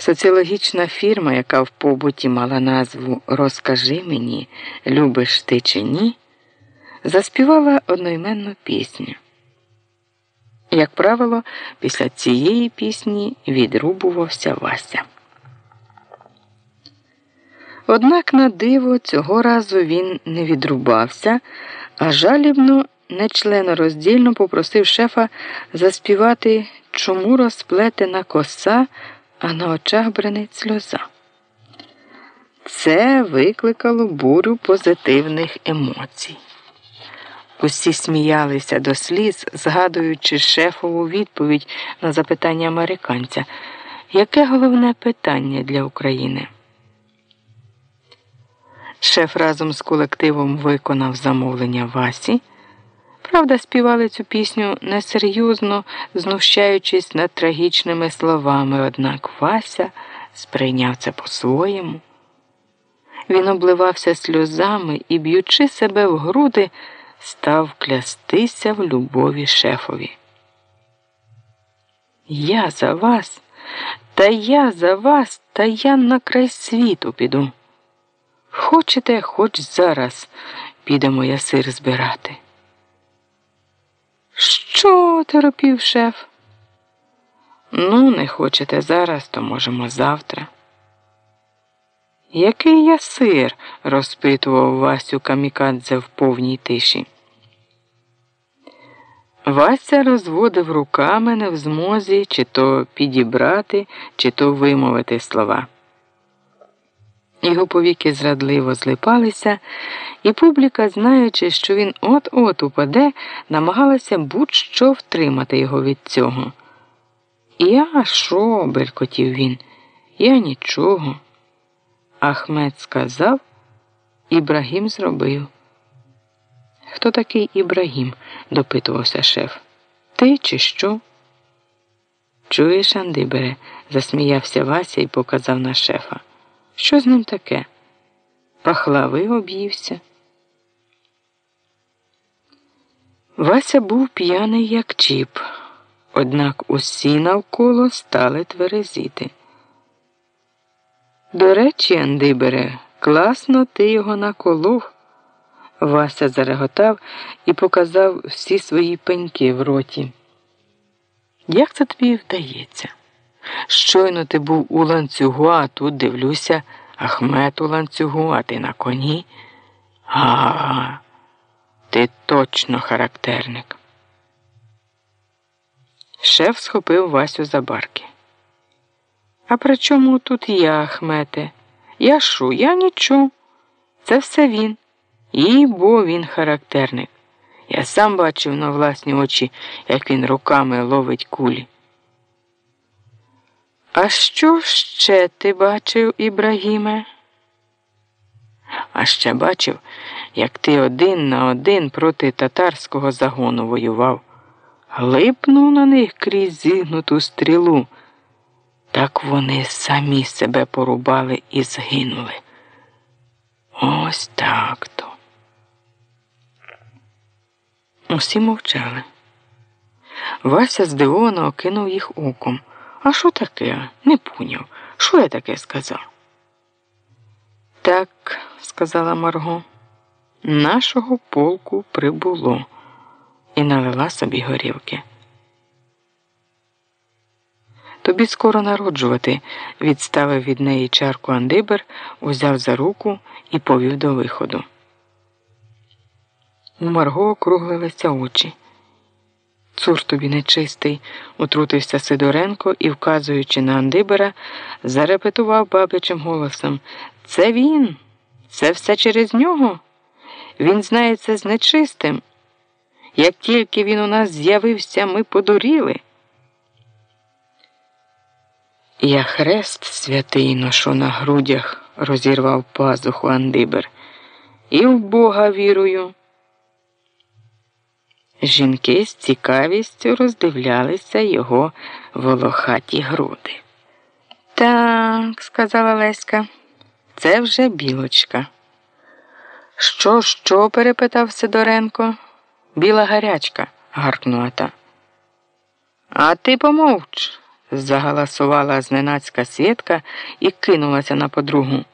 Соціологічна фірма, яка в побуті мала назву Розкажи мені, любиш ти чи ні, заспівала одноіменну пісню. Як правило, після цієї пісні відрубувався Вася. Однак на диво цього разу він не відрубався, а жалібно, нечленороздільно попросив шефа заспівати, чому розплетена коса, а на очах бренить сльоза. Це викликало бурю позитивних емоцій. Усі сміялися до сліз, згадуючи шефову відповідь на запитання американця. Яке головне питання для України? Шеф разом з колективом виконав замовлення Васі. Правда, співали цю пісню несерйозно, знущаючись над трагічними словами, однак Вася сприйняв це по-своєму. Він обливався сльозами і, б'ючи себе в груди, став клястися в любові шефові. Я за вас, та я за вас, та я на край світу піду. Хочете, хоч зараз підемо я сир збирати. Що? торопів шеф? Ну, не хочете зараз, то можемо завтра. Який я сир? розпитував Васю Камікадзе в повній тиші. Вася розводив руками не в змозі чи то підібрати, чи то вимовити слова. Його повіки зрадливо злипалися, і публіка, знаючи, що він от-от упаде, намагалася будь-що втримати його від цього. Я що? белькотів він. Я нічого. Ахмед сказав, Ібрагім зробив. Хто такий Ібрагім? допитувався шеф. Ти чи що? Чуєш, Андибере, засміявся Вася і показав на шефа. Що з ним таке? Пахлави об'ївся. Вася був п'яний, як чіп, однак усі навколо стали тверезіти. До речі, Андибере, класно ти його наколов. Вася зареготав і показав всі свої пеньки в роті. Як це тобі вдається? Щойно ти був у ланцюгу, а тут дивлюся, Ахмет у ланцюгу, а ти на коні. А, ти точно характерник. Шеф схопив Васю за барки. А при чому тут я, Ахмете? Я шу, я нічого. Це все він. І бо він характерник. Я сам бачив на власні очі, як він руками ловить кулі. А що ще ти бачив, Ібрагіме? А ще бачив, як ти один на один проти татарського загону воював, глипнув на них крізь зігнуту стрілу. Так вони самі себе порубали і згинули. Ось так то. Усі мовчали. Вася здивовано окинув їх оком. А що таке? Не поняв. Що я таке сказав? Так, сказала Марго, нашого полку прибуло і налила собі горілки. Тобі скоро народжувати, відставив від неї чарку Андибер, узяв за руку і повів до виходу. У Марго округлилися очі. Цур тобі нечистий, утрутився Сидоренко і, вказуючи на Андибера, зарепетував бабичим голосом Це він, це все через нього. Він знається з нечистим. Як тільки він у нас з'явився, ми подуріли. Я хрест святий ношу на грудях, розірвав пазуху Андибер, і в Бога вірую. Жінки з цікавістю роздивлялися його волохаті груди. Так, сказала Леська, це вже білочка. Що, що? перепитав Сидоренко. Біла гарячка, гаркнула та. А ти помовч, загаласувала зненацька Свєтка і кинулася на подругу.